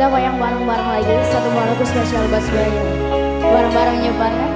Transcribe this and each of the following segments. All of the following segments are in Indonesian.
Kita yang bareng-bareng lagi satu lagu spesial buat semuanya. Bareng-bareng nyebarkan.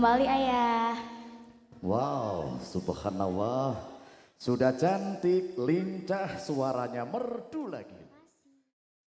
Kembali ayah. Wow, subhanallah. Sudah cantik, lincah, suaranya merdu lagi.